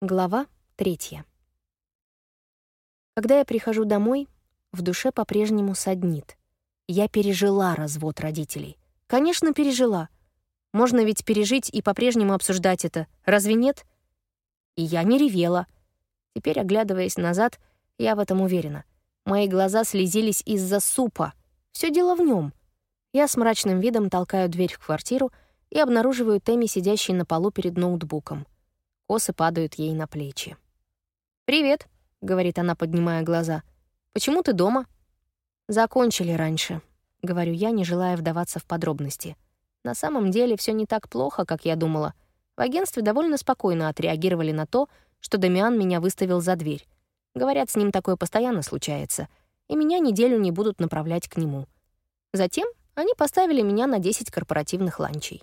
Глава третья. Когда я прихожу домой, в душе по-прежнему саднит. Я пережила развод родителей. Конечно, пережила. Можно ведь пережить и по-прежнему обсуждать это, разве нет? И я не ревела. Теперь, оглядываясь назад, я в этом уверена. Мои глаза слезились из-за супа. Все дело в нем. Я с мрачным видом толкаю дверь в квартиру и обнаруживаю Тэмми, сидящей на полу перед ноутбуком — Косы падают ей на плечи. «Привет», — говорит она, поднимая глаза. «Почему ты дома?» «Закончили раньше», — говорю я, не желая вдаваться в подробности. На самом деле все не так плохо, как я думала. В агентстве довольно спокойно отреагировали на то, что Дамиан меня выставил за дверь. Говорят, с ним такое постоянно случается, и меня неделю не будут направлять к нему. Затем они поставили меня на 10 корпоративных ланчей.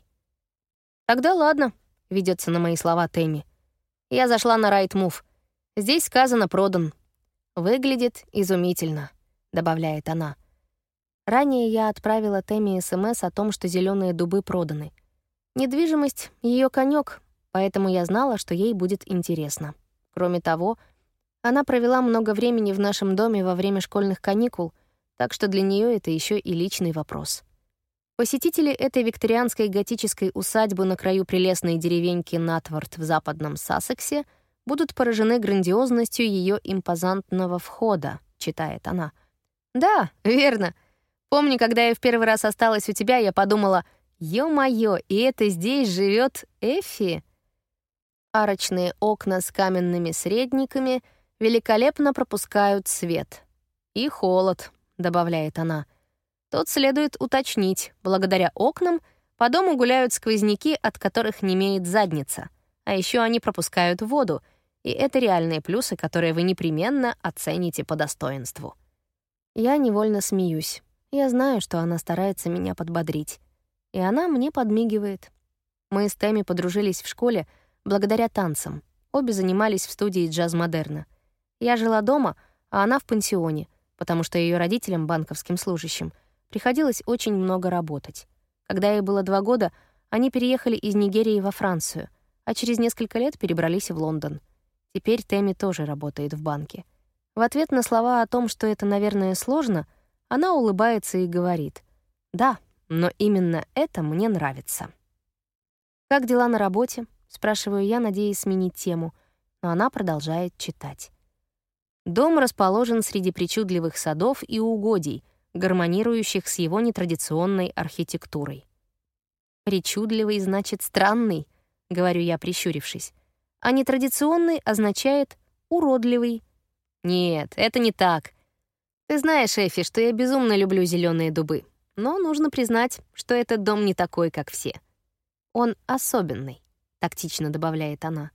«Тогда ладно», — ведется на мои слова Тэмми. Я зашла на Rightmove. Здесь сказано «продан». «Выглядит изумительно», — добавляет она. Ранее я отправила Тэмми СМС о том, что зеленые дубы проданы. Недвижимость — ее конек, поэтому я знала, что ей будет интересно. Кроме того, она провела много времени в нашем доме во время школьных каникул, так что для нее это еще и личный вопрос. Посетители этой викторианской готической усадьбы на краю прелестной деревеньки Натворд в западном Сассексе будут поражены грандиозностью ее импозантного входа, читает она. «Да, верно. Помню, когда я в первый раз осталась у тебя, я подумала, ё-моё, и это здесь живет Эффи?» Арочные окна с каменными средниками великолепно пропускают свет. «И холод», — добавляет она, — Тут следует уточнить, благодаря окнам по дому гуляют сквозняки, от которых не имеет задница. А еще они пропускают воду, и это реальные плюсы, которые вы непременно оцените по достоинству. Я невольно смеюсь. Я знаю, что она старается меня подбодрить. И она мне подмигивает. Мы с Тэмми подружились в школе благодаря танцам. Обе занимались в студии джаз-модерна. Я жила дома, а она в пансионе, потому что ее родителям, банковским служащим — приходилось очень много работать. Когда ей было два года, они переехали из Нигерии во Францию, а через несколько лет перебрались в Лондон. Теперь Тэмми тоже работает в банке. В ответ на слова о том, что это, наверное, сложно, она улыбается и говорит, «Да, но именно это мне нравится». «Как дела на работе?» — спрашиваю я, надеясь сменить тему, но она продолжает читать. Дом расположен среди причудливых садов и угодий — гармонирующих с его нетрадиционной архитектурой. «Причудливый значит странный», — говорю я, прищурившись, а нетрадиционный означает уродливый. Нет, это не так. Ты знаешь, Эфи, что я безумно люблю зеленые дубы, но нужно признать, что этот дом не такой, как все. Он особенный, тактично добавляет она.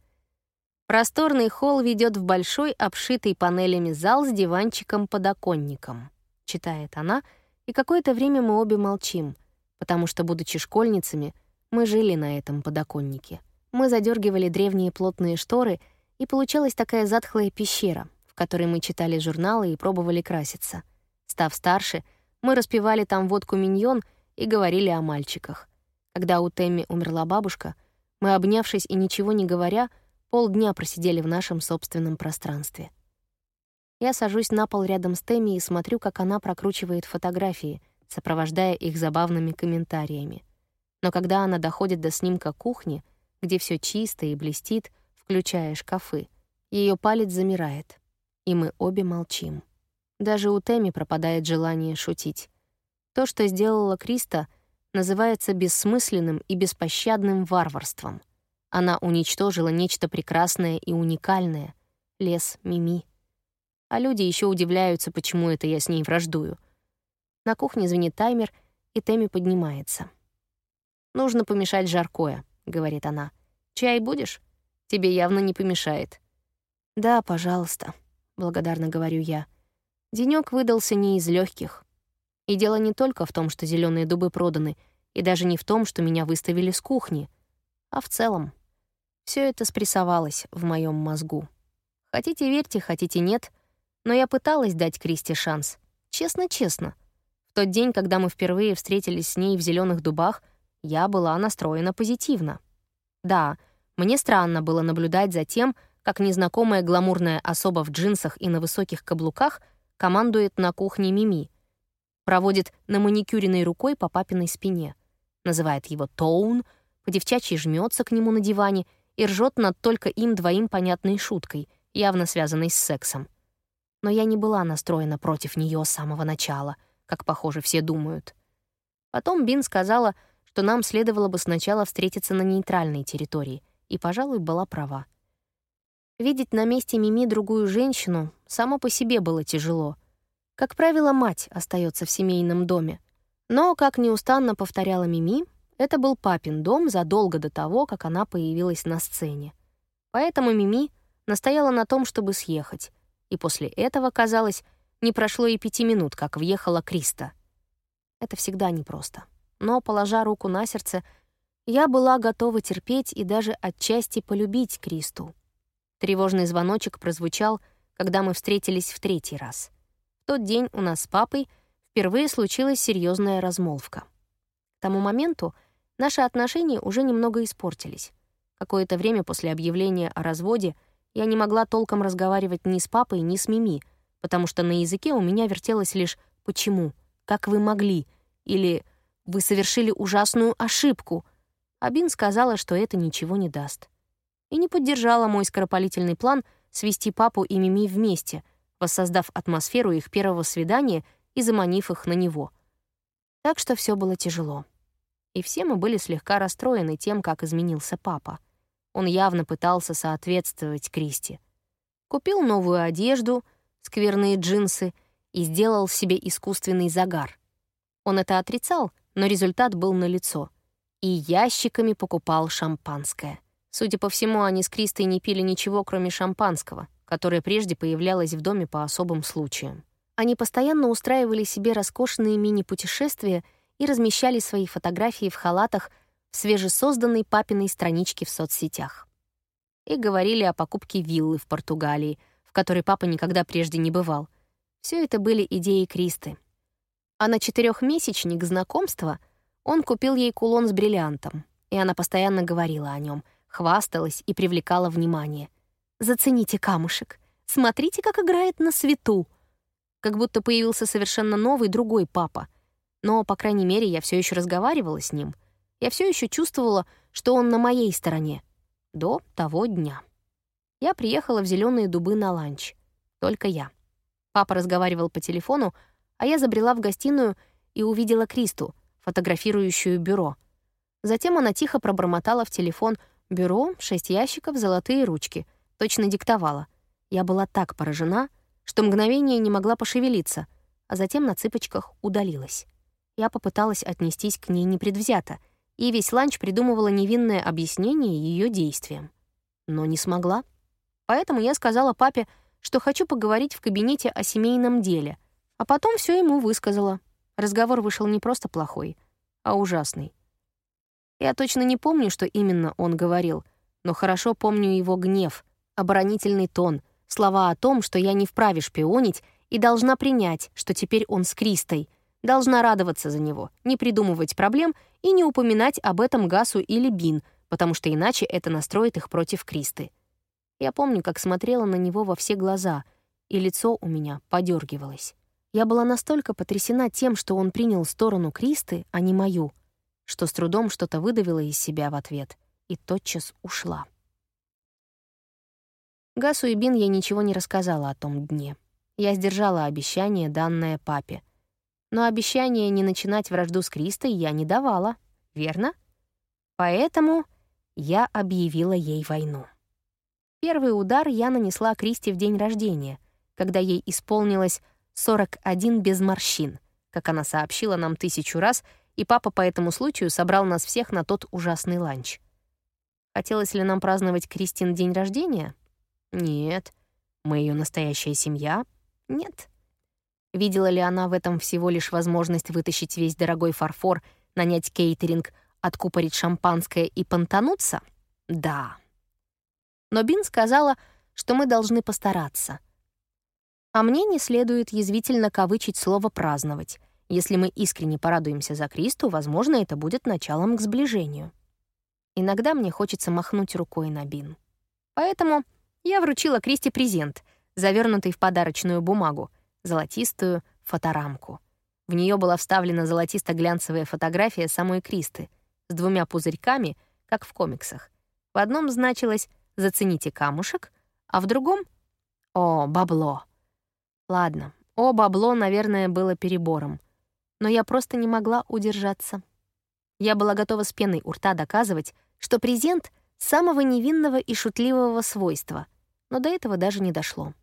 Просторный холл ведет в большой, обшитый панелями зал с диванчиком-подоконником читает она, и какое-то время мы обе молчим, потому что, будучи школьницами, мы жили на этом подоконнике. Мы задергивали древние плотные шторы, и получалась такая затхлая пещера, в которой мы читали журналы и пробовали краситься. Став старше, мы распивали там водку миньон и говорили о мальчиках. Когда у Тэмми умерла бабушка, мы, обнявшись и ничего не говоря, полдня просидели в нашем собственном пространстве — я сажусь на пол рядом с Тэмми и смотрю, как она прокручивает фотографии, сопровождая их забавными комментариями. Но когда она доходит до снимка кухни, где все чисто и блестит, включая шкафы, ее палец замирает, и мы обе молчим. Даже у Тэмми пропадает желание шутить. То, что сделала Криста, называется бессмысленным и беспощадным варварством. Она уничтожила нечто прекрасное и уникальное — лес Мими а люди еще удивляются, почему это я с ней враждую. На кухне звенит таймер, и Тэмми поднимается. «Нужно помешать жаркое», — говорит она. «Чай будешь? Тебе явно не помешает». «Да, пожалуйста», — благодарно говорю я. Денёк выдался не из легких. И дело не только в том, что зеленые дубы проданы, и даже не в том, что меня выставили с кухни, а в целом. Все это спрессовалось в моем мозгу. Хотите верьте, хотите нет, но я пыталась дать Кристи шанс. Честно-честно. В тот день, когда мы впервые встретились с ней в зеленых дубах, я была настроена позитивно. Да, мне странно было наблюдать за тем, как незнакомая гламурная особа в джинсах и на высоких каблуках командует на кухне Мими, проводит на маникюренной рукой по папиной спине, называет его Тоун, по-девчачьи жмется к нему на диване и ржет над только им двоим понятной шуткой, явно связанной с сексом. Но я не была настроена против нее с самого начала, как, похоже, все думают. Потом Бин сказала, что нам следовало бы сначала встретиться на нейтральной территории, и, пожалуй, была права. Видеть на месте Мими другую женщину само по себе было тяжело. Как правило, мать остается в семейном доме. Но, как неустанно повторяла Мими, это был папин дом задолго до того, как она появилась на сцене. Поэтому Мими настояла на том, чтобы съехать. И после этого, казалось, не прошло и пяти минут, как въехала Криста. Это всегда непросто. Но, положа руку на сердце, я была готова терпеть и даже отчасти полюбить Кристу. Тревожный звоночек прозвучал, когда мы встретились в третий раз. В тот день у нас с папой впервые случилась серьезная размолвка. К тому моменту наши отношения уже немного испортились. Какое-то время после объявления о разводе я не могла толком разговаривать ни с папой, ни с Мими, потому что на языке у меня вертелось лишь «почему?», «как вы могли?» или «вы совершили ужасную ошибку», а Бин сказала, что это ничего не даст и не поддержала мой скоропалительный план свести папу и Мими вместе, воссоздав атмосферу их первого свидания и заманив их на него. Так что все было тяжело. И все мы были слегка расстроены тем, как изменился папа. Он явно пытался соответствовать Кристи. Купил новую одежду, скверные джинсы и сделал себе искусственный загар. Он это отрицал, но результат был налицо. И ящиками покупал шампанское — Судя по всему, они с Кристой не пили ничего, кроме шампанского, которое прежде появлялось в доме по особым случаям. Они постоянно устраивали себе роскошные мини-путешествия и размещали свои фотографии в халатах в свежесозданной папиной страничке в соцсетях. И говорили о покупке виллы в Португалии, в которой папа никогда прежде не бывал. Все это были идеи Кристы. А на четырехмесячник знакомства он купил ей кулон с бриллиантом, и она постоянно говорила о нем — хвасталась и привлекала внимание. «Зацените камушек. Смотрите, как играет на свету». Как будто появился совершенно новый другой папа. Но, по крайней мере, я все еще разговаривала с ним. Я все еще чувствовала, что он на моей стороне. До того дня. Я приехала в зеленые дубы на ланч. Только я. Папа разговаривал по телефону, а я забрела в гостиную и увидела Кристу, фотографирующую бюро. Затем она тихо пробормотала в телефон Бюро, шесть ящиков, золотые ручки. Точно диктовала. Я была так поражена, что мгновение не могла пошевелиться, а затем на цыпочках удалилась. Я попыталась отнестись к ней непредвзято, и весь ланч придумывала невинное объяснение ее действиям. Но не смогла. Поэтому я сказала папе, что хочу поговорить в кабинете о семейном деле, а потом все ему высказала. Разговор вышел не просто плохой, а ужасный. Я точно не помню, что именно он говорил, но хорошо помню его гнев, оборонительный тон, слова о том, что я не вправе шпионить и должна принять, что теперь он с Кристой, должна радоваться за него, не придумывать проблем и не упоминать об этом Гасу или Бин, потому что иначе это настроит их против Кристы. Я помню, как смотрела на него во все глаза, и лицо у меня подергивалось. Я была настолько потрясена тем, что он принял сторону Кристы, а не мою, что с трудом что-то выдавила из себя в ответ и тотчас ушла. Гасу и Бин я ничего не рассказала о том дне. Я сдержала обещание, данное папе. Но обещание не начинать вражду с Кристой я не давала, верно? Поэтому я объявила ей войну. Первый удар я нанесла Кристи в день рождения, когда ей исполнилось 41 без морщин, как она сообщила нам тысячу раз — и папа по этому случаю собрал нас всех на тот ужасный ланч. Хотелось ли нам праздновать Кристин день рождения? Нет. Мы ее настоящая семья? Нет. Видела ли она в этом всего лишь возможность вытащить весь дорогой фарфор, нанять кейтеринг, откупорить шампанское и понтануться? Да. Но Бин сказала, что мы должны постараться. А мне не следует язвительно кавычить слово «праздновать», если мы искренне порадуемся за Кристу, возможно, это будет началом к сближению. Иногда мне хочется махнуть рукой на Бин. Поэтому я вручила Кристи презент, завернутый в подарочную бумагу, золотистую фоторамку. В нее была вставлена золотисто-глянцевая фотография самой Кристы с двумя пузырьками, как в комиксах. В одном значилось «Зацените камушек», а в другом — «О, бабло». Ладно, «О, бабло», наверное, было перебором. Но я просто не могла удержаться. Я была готова с пеной у рта доказывать, что презент самого невинного и шутливого свойства, но до этого даже не дошло.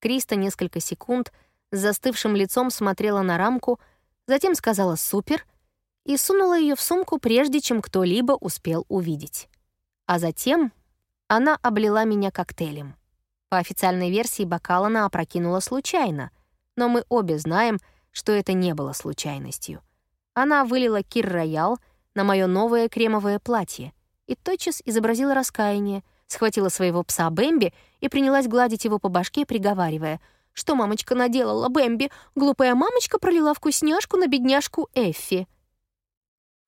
Криста несколько секунд — с застывшим лицом смотрела на рамку, затем сказала «супер» и сунула ее в сумку, прежде чем кто-либо успел увидеть. А затем она облила меня коктейлем. По официальной версии бокал она опрокинула случайно, но мы обе знаем, что это не было случайностью. Она вылила кир-роял на мое новое кремовое платье и тотчас изобразила раскаяние, схватила своего пса Бэмби и принялась гладить его по башке, приговаривая — что мамочка наделала Бэмби? Глупая мамочка пролила вкусняшку на бедняжку Эффи.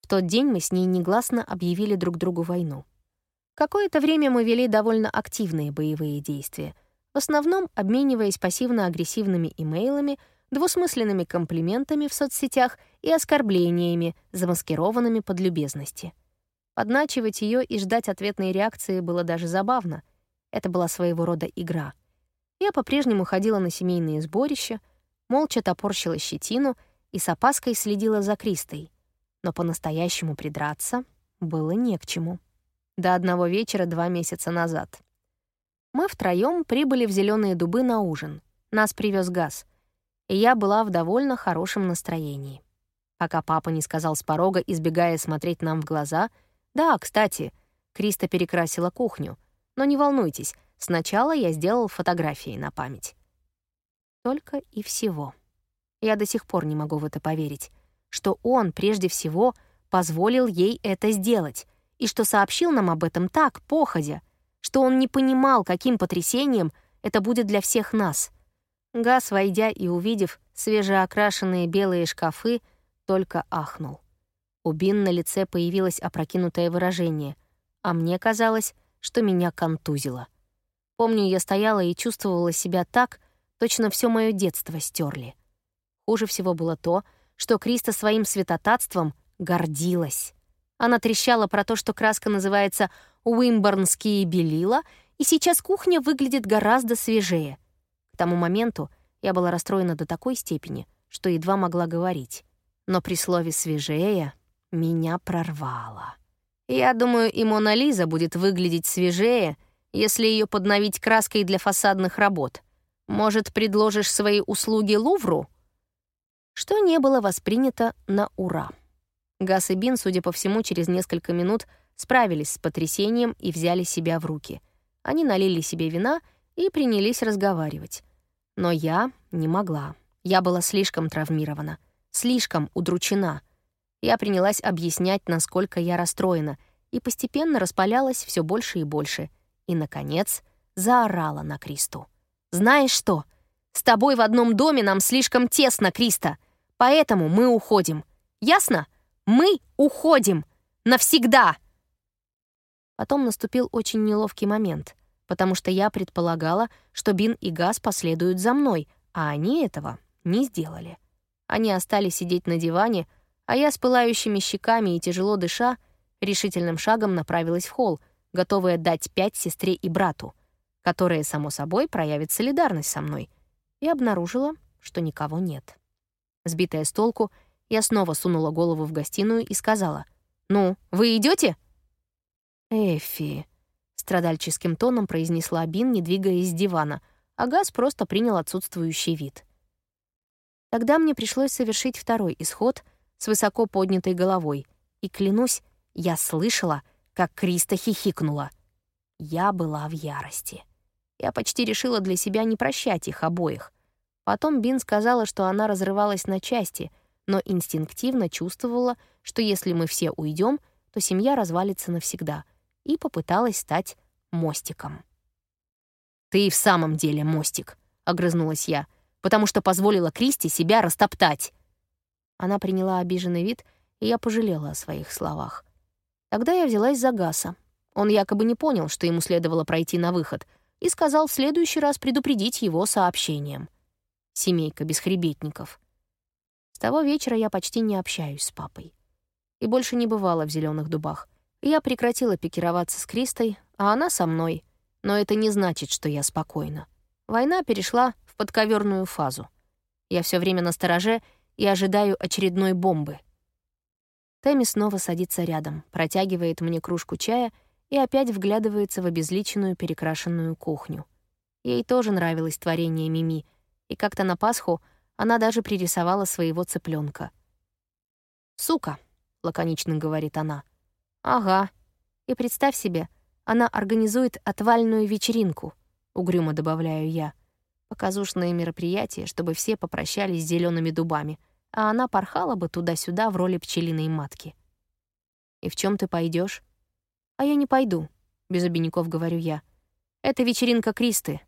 В тот день мы с ней негласно объявили друг другу войну. Какое-то время мы вели довольно активные боевые действия, в основном обмениваясь пассивно-агрессивными имейлами, двусмысленными комплиментами в соцсетях и оскорблениями, замаскированными под любезности. Подначивать ее и ждать ответной реакции было даже забавно. Это была своего рода игра — я по-прежнему ходила на семейные сборища, молча топорщила щетину и с опаской следила за Кристой. Но по-настоящему придраться было не к чему. До одного вечера два месяца назад. Мы втроем прибыли в зеленые дубы на ужин. Нас привез газ. И я была в довольно хорошем настроении. Пока папа не сказал с порога, избегая смотреть нам в глаза, «Да, кстати, Криста перекрасила кухню. Но не волнуйтесь, Сначала я сделал фотографии на память. Только и всего. Я до сих пор не могу в это поверить, что он, прежде всего, позволил ей это сделать, и что сообщил нам об этом так, походя, что он не понимал, каким потрясением это будет для всех нас. Газ, войдя и увидев свежеокрашенные белые шкафы, только ахнул. У Бин на лице появилось опрокинутое выражение, а мне казалось, что меня контузило — Помню, я стояла и чувствовала себя так, точно все мое детство стерли. Хуже всего было то, что Криста своим святотатством гордилась. Она трещала про то, что краска называется «Уимборнские белила», и сейчас кухня выглядит гораздо свежее. К тому моменту я была расстроена до такой степени, что едва могла говорить. Но при слове «свежее» меня прорвало. Я думаю, и Мона Лиза будет выглядеть свежее — если ее подновить краской для фасадных работ. Может, предложишь свои услуги Лувру?» Что не было воспринято на ура. Гас и Бин, судя по всему, через несколько минут справились с потрясением и взяли себя в руки. Они налили себе вина и принялись разговаривать. Но я не могла. Я была слишком травмирована, слишком удручена. Я принялась объяснять, насколько я расстроена, и постепенно распалялась все больше и больше — и, наконец, заорала на Кристу. «Знаешь что? С тобой в одном доме нам слишком тесно, Криста, поэтому мы уходим. Ясно? Мы уходим! Навсегда!» Потом наступил очень неловкий момент, потому что я предполагала, что Бин и Газ последуют за мной, а они этого не сделали. Они остались сидеть на диване, а я с пылающими щеками и тяжело дыша решительным шагом направилась в холл, готовая дать пять сестре и брату, которые, само собой, проявят солидарность со мной, и обнаружила, что никого нет. Сбитая с толку, я снова сунула голову в гостиную и сказала, «Ну, вы идете? «Эффи», — страдальческим тоном произнесла Бин, не двигаясь с дивана, а Газ просто принял отсутствующий вид. Тогда мне пришлось совершить второй исход с высоко поднятой головой, и, клянусь, я слышала — как Криста хихикнула. Я была в ярости. Я почти решила для себя не прощать их обоих. Потом Бин сказала, что она разрывалась на части, но инстинктивно чувствовала, что если мы все уйдем, то семья развалится навсегда, и попыталась стать мостиком. «Ты и в самом деле мостик», — огрызнулась я, «потому что позволила Кристи себя растоптать». Она приняла обиженный вид, и я пожалела о своих словах. Тогда я взялась за Гаса. Он якобы не понял, что ему следовало пройти на выход, и сказал в следующий раз предупредить его сообщением. Семейка бесхребетников. С того вечера я почти не общаюсь с папой. И больше не бывало в зеленых дубах. Я прекратила пикироваться с Кристой, а она со мной. Но это не значит, что я спокойна. Война перешла в подковерную фазу. Я все время на стороже и ожидаю очередной бомбы. Тэмми снова садится рядом, протягивает мне кружку чая и опять вглядывается в обезличенную перекрашенную кухню. Ей тоже нравилось творение Мими, и как-то на Пасху она даже пририсовала своего цыпленка. «Сука», — лаконично говорит она. «Ага. И представь себе, она организует отвальную вечеринку», — угрюмо добавляю я. Показушное мероприятие, чтобы все попрощались с зелеными дубами, а она порхала бы туда-сюда в роли пчелиной матки. «И в чем ты пойдешь? «А я не пойду», — без обиняков говорю я. «Это вечеринка Кристы».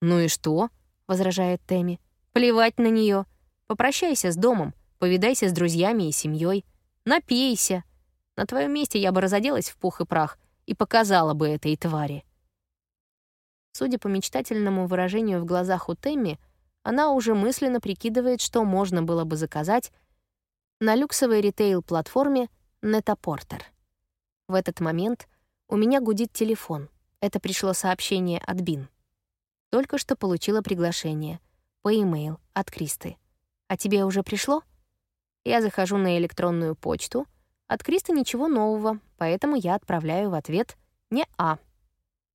«Ну и что?» — возражает Тэмми. Плевать на нее. Попрощайся с домом, повидайся с друзьями и семьей, напейся. На твоем месте я бы разоделась в пух и прах и показала бы этой твари. Судя по мечтательному выражению в глазах у Тэмми, она уже мысленно прикидывает, что можно было бы заказать на люксовой ритейл-платформе Нетапортер. В этот момент у меня гудит телефон. Это пришло сообщение от Бин. Только что получила приглашение — по e-mail от Кристы. «А тебе уже пришло?» Я захожу на электронную почту. От Кристы ничего нового, поэтому я отправляю в ответ «не-а».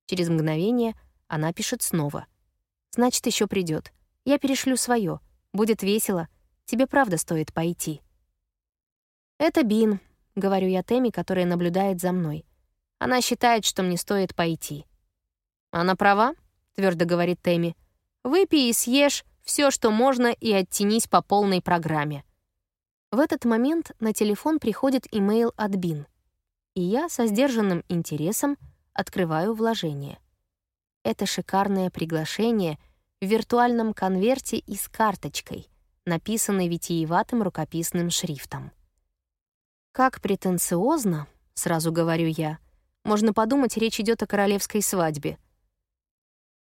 Через мгновение она пишет снова. «Значит, еще придет. Я перешлю свое. Будет весело. Тебе правда стоит пойти». «Это Бин», — говорю я Тэмми, которая наблюдает за мной. Она считает, что мне стоит пойти. «Она права», — твердо говорит Тэмми. «Выпей и съешь, все, что можно, и оттянись по полной программе. В этот момент на телефон приходит имейл от Бин, и я со сдержанным интересом открываю вложение. Это шикарное приглашение в виртуальном конверте и с карточкой, написанной витиеватым рукописным шрифтом. Как претенциозно, сразу говорю я, можно подумать, речь идет о королевской свадьбе —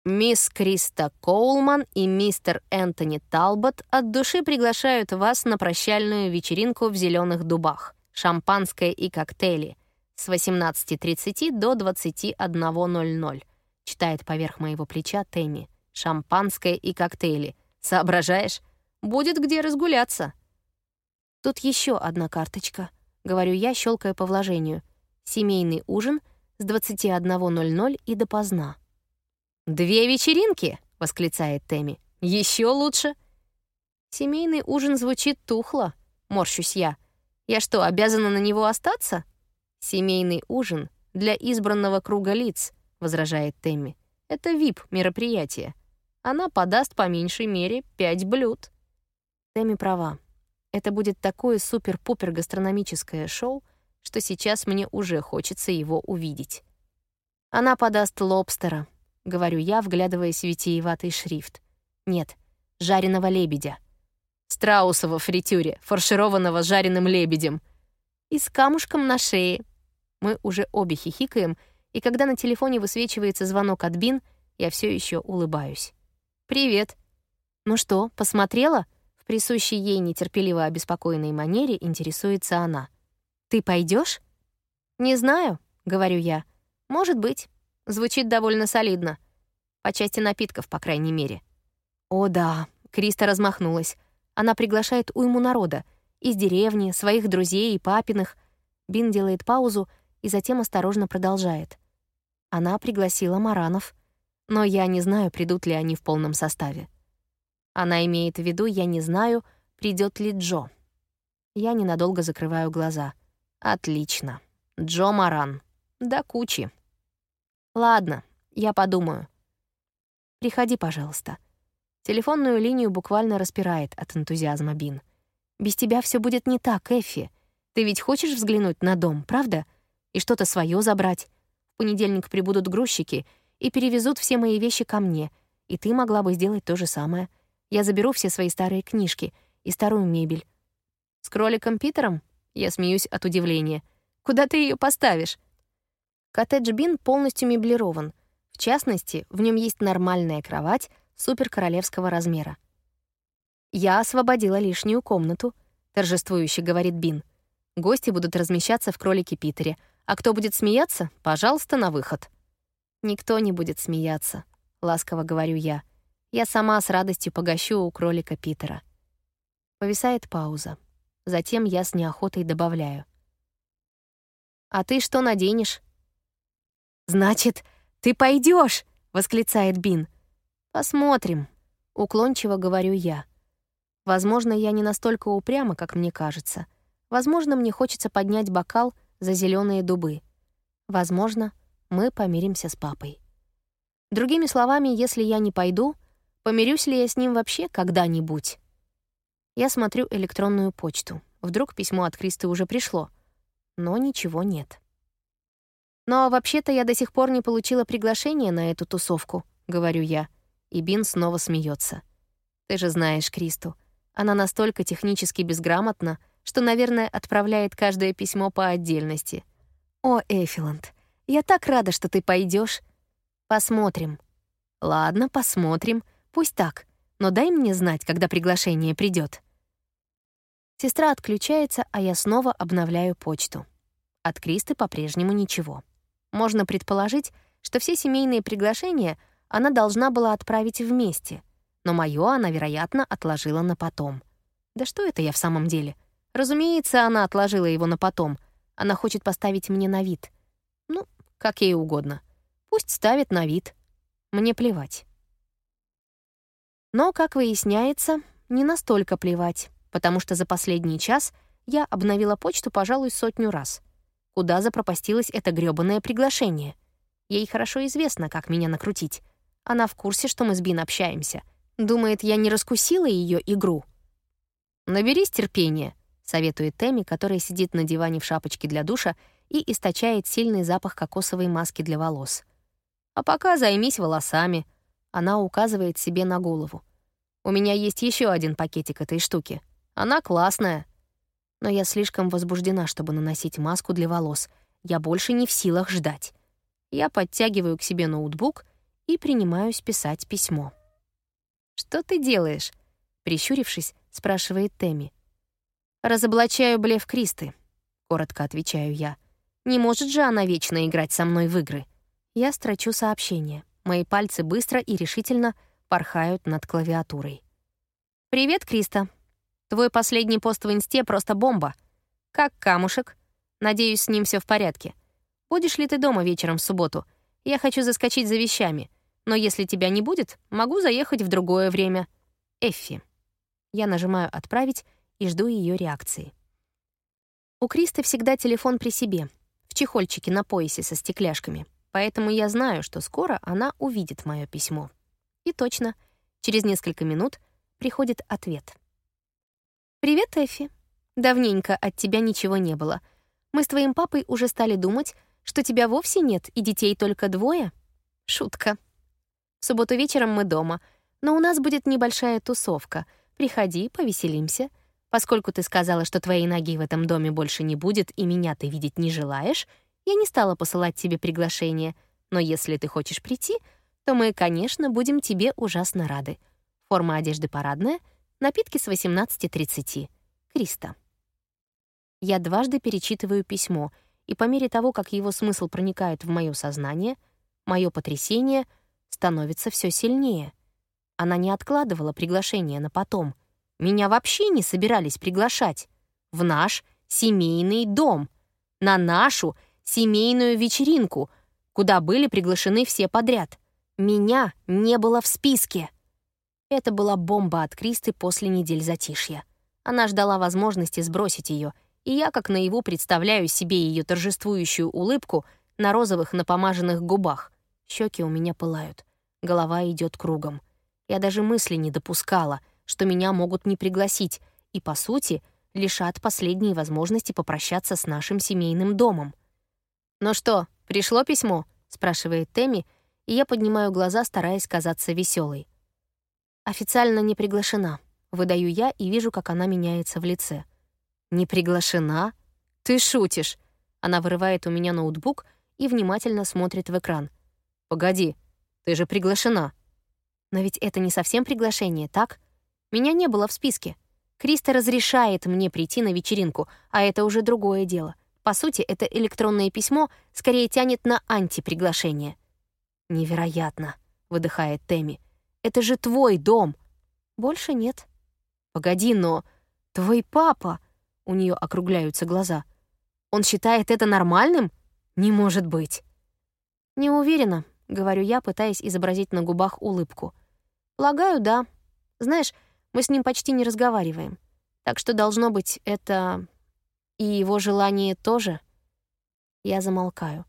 Мисс Криста Коулман и мистер Энтони Талбот от души приглашают вас на прощальную вечеринку в Зеленых Дубах. Шампанское и коктейли. С 18.30 до 21.00. Читает поверх моего плеча Тэмми. Шампанское и коктейли. Соображаешь? Будет где разгуляться. Тут еще одна карточка. Говорю я, щелкая по вложению. Семейный ужин с 21.00 и допоздна. «Две вечеринки!» — восклицает Тэмми. Еще лучше!» «Семейный ужин звучит тухло», — морщусь я. «Я что, обязана на него остаться?» «Семейный ужин для избранного круга лиц», — возражает Тэмми. «Это вип-мероприятие. Она подаст по меньшей мере пять блюд». Тэмми права. Это будет такое супер-пупер гастрономическое шоу, что сейчас мне уже хочется его увидеть. Она подаст лобстера, — говорю я, вглядываясь в витиеватый шрифт. «Нет, жареного лебедя». «Страусова фритюре, фаршированного жареным лебедем». «И с камушком на шее». Мы уже обе хихикаем, и когда на телефоне высвечивается звонок от Бин, я все еще улыбаюсь. «Привет». «Ну что, посмотрела?» В присущей ей нетерпеливо обеспокоенной манере интересуется она. «Ты пойдешь? «Не знаю», — говорю я. «Может быть». Звучит довольно солидно. По части напитков, по крайней мере. О да, Криста размахнулась. Она приглашает уйму народа. Из деревни, своих друзей и папиных. Бин делает паузу и затем осторожно продолжает. Она пригласила Маранов. Но я не знаю, придут ли они в полном составе. Она имеет в виду, я не знаю, придет ли Джо. Я ненадолго закрываю глаза. Отлично. Джо Маран. Да кучи. Ладно, я подумаю. Приходи, пожалуйста. Телефонную линию буквально распирает от энтузиазма Бин. Без тебя все будет не так, Эффи. Ты ведь хочешь взглянуть на дом, правда? И что-то свое забрать. В понедельник прибудут грузчики и перевезут все мои вещи ко мне. И ты могла бы сделать то же самое. Я заберу все свои старые книжки и старую мебель. С кроликом Питером? Я смеюсь от удивления. Куда ты ее поставишь? Коттедж Бин полностью меблирован. В частности, в нем есть нормальная кровать суперкоролевского размера. «Я освободила лишнюю комнату», — торжествующе говорит Бин. «Гости будут размещаться в кролике Питере, а кто будет смеяться, пожалуйста, на выход». «Никто не будет смеяться», — ласково говорю я. «Я сама с радостью погощу у кролика Питера». Повисает пауза. Затем я с неохотой добавляю. «А ты что наденешь?» «Значит, ты пойдешь, восклицает Бин. «Посмотрим», — уклончиво говорю я. Возможно, я не настолько упряма, как мне кажется. Возможно, мне хочется поднять бокал за зеленые дубы. Возможно, мы помиримся с папой. Другими словами, если я не пойду, помирюсь ли я с ним вообще когда-нибудь? Я смотрю электронную почту. Вдруг письмо от Кристы уже пришло. Но ничего нет. «Но вообще-то я до сих пор не получила приглашение на эту тусовку», — говорю я. И Бин снова смеется. «Ты же знаешь Кристу. Она настолько технически безграмотна, что, наверное, отправляет каждое письмо по отдельности. «О, Эфиланд, я так рада, что ты пойдешь. Посмотрим». «Ладно, посмотрим. Пусть так. Но дай мне знать, когда приглашение придет. Сестра отключается, а я снова обновляю почту. От Кристы по-прежнему ничего. Можно предположить, что все семейные приглашения она должна была отправить вместе, но моё она, вероятно, отложила на потом. Да что это я в самом деле? Разумеется, она отложила его на потом. Она хочет поставить мне на вид. Как ей угодно. Пусть ставит на вид. Мне плевать. Но, как выясняется, не настолько плевать, потому что за последний час я обновила почту, пожалуй, сотню раз. Куда запропастилось это грёбаное приглашение? Ей хорошо известно, как меня накрутить. Она в курсе, что мы с Бин общаемся. Думает, я не раскусила ее игру. «Наберись терпения», — советует Тэмми, которая сидит на диване в шапочке для душа и источает сильный запах кокосовой маски для волос. «А пока займись волосами», — она указывает себе на голову. «У меня есть еще один пакетик этой штуки. Она классная» но я слишком возбуждена, чтобы наносить маску для волос. Я больше не в силах ждать. Я подтягиваю к себе ноутбук и принимаюсь писать письмо. «Что ты делаешь?» — прищурившись, спрашивает Тэмми. «Разоблачаю блеф Кристы», — коротко отвечаю я. «Не может же она вечно играть со мной в игры». Я строчу сообщение. Мои пальцы быстро и решительно порхают над клавиатурой. «Привет, Криста. Твой последний пост в инсте просто бомба. Как камушек. Надеюсь, с ним все в порядке. Будешь ли ты дома вечером в субботу? Я хочу заскочить за вещами. Но если тебя не будет, могу заехать в другое время. Эффи. Я нажимаю «Отправить» и жду ее реакции. У Кристы всегда телефон при себе, в чехольчике на поясе со стекляшками, поэтому я знаю, что скоро она увидит мое письмо. И точно, через несколько минут приходит ответ — «Привет, Эфи. Давненько от тебя ничего не было. Мы с твоим папой уже стали думать, что тебя вовсе нет и детей только двое. Шутка. В субботу вечером мы дома, но у нас будет небольшая тусовка. Приходи, повеселимся. Поскольку ты сказала, что твоей ноги в этом доме больше не будет и меня ты видеть не желаешь, я не стала посылать тебе приглашение. Но если ты хочешь прийти, то мы, конечно, будем тебе ужасно рады. Форма одежды парадная — Напитки с 18.30. Криста. Я дважды перечитываю письмо, и по мере того, как его смысл проникает в мое сознание, мое потрясение становится все сильнее. Она не откладывала приглашение на потом. Меня вообще не собирались приглашать. В наш семейный дом. На нашу семейную вечеринку, куда были приглашены все подряд. Меня не было в списке. Это была бомба от Кристы после недель затишья. Она ждала возможности сбросить ее, и я как наяву представляю себе ее торжествующую улыбку на розовых напомаженных губах. Щеки у меня пылают, голова идет кругом. Я даже мысли не допускала, что меня могут не пригласить, и, по сути, лишат последней возможности попрощаться с нашим семейным домом. «Ну что, пришло письмо?» — спрашивает Тэмми, и я поднимаю глаза, стараясь казаться веселой. Официально не приглашена. Выдаю я и вижу, как она меняется в лице. «Не приглашена? Ты шутишь!» Она вырывает у меня ноутбук и внимательно смотрит в экран. «Погоди, Ты же приглашена». Но ведь это не совсем приглашение, так? Меня не было в списке. Криста разрешает мне прийти на вечеринку, а это уже другое дело. По сути, это электронное письмо скорее тянет на антиприглашение. «Невероятно», — выдыхает Тэмми. «Это же твой дом». «Больше нет». «Погоди, но твой папа...» У нее округляются глаза. «Он считает это нормальным? Не может быть». «Не уверена», — говорю я, пытаясь изобразить на губах улыбку. «Полагаю, да. Знаешь, мы с ним почти не разговариваем. Так что, должно быть, это... И его желание тоже. Я замолкаю.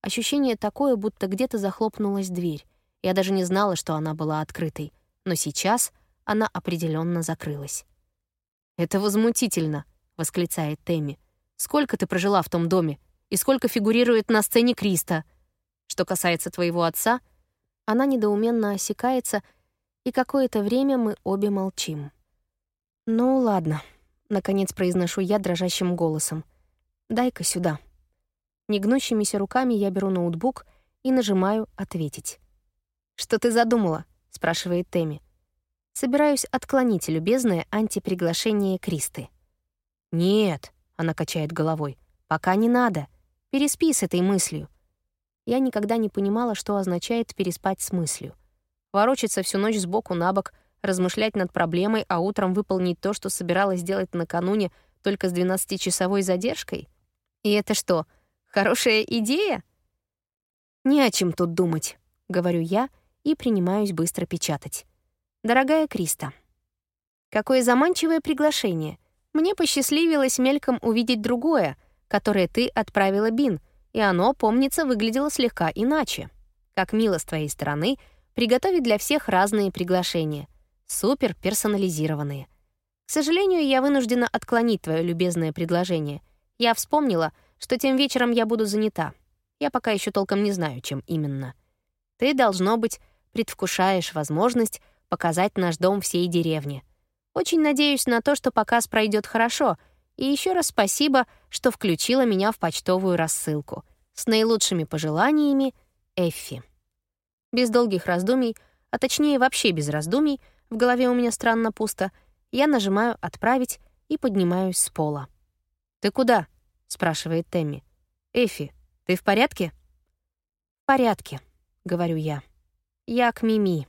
Ощущение такое, будто где-то захлопнулась дверь. Я даже не знала, что она была открытой. Но сейчас она определенно закрылась. «Это возмутительно», — восклицает Тэмми. «Сколько ты прожила в том доме? И сколько фигурирует на сцене Криста? Что касается твоего отца...» Она недоуменно осекается — и какое-то время мы обе молчим. «Ну, ладно», — наконец произношу я дрожащим голосом. «Дай-ка сюда». Негнущимися руками я беру ноутбук и нажимаю «Ответить». «Что ты задумала?» — спрашивает Тэмми. «Собираюсь отклонить любезное антиприглашение Кристы». «Нет», — она качает головой, — «пока не надо. Переспи с этой мыслью». Я никогда не понимала, что означает переспать с мыслью ворочаться всю ночь сбоку на бок, размышлять над проблемой, а утром выполнить то, что собиралась сделать накануне, только с 12-часовой задержкой? И это что, хорошая идея? Не о чем тут думать, говорю я и принимаюсь быстро печатать. Дорогая Криста, какое заманчивое приглашение. Мне посчастливилось мельком увидеть другое, которое ты отправила Бин, и оно, помнится, выглядело слегка иначе. Как мило с твоей стороны — приготовить для всех разные приглашения, супер персонализированные. К сожалению, я вынуждена отклонить твое любезное предложение. Я вспомнила, что тем вечером я буду занята. Я пока еще толком не знаю, чем именно. Ты, должно быть, предвкушаешь возможность показать наш дом всей деревне. Очень надеюсь на то, что показ пройдет хорошо, и еще раз спасибо, что включила меня в почтовую рассылку. С наилучшими пожеланиями, Эффи. Без долгих раздумий, а точнее вообще без раздумий, в голове у меня странно пусто, я нажимаю «Отправить» и поднимаюсь с пола. «Ты куда?» — спрашивает Тэмми. «Эфи, ты в порядке?» «В порядке», — говорю я. «Я к Мими».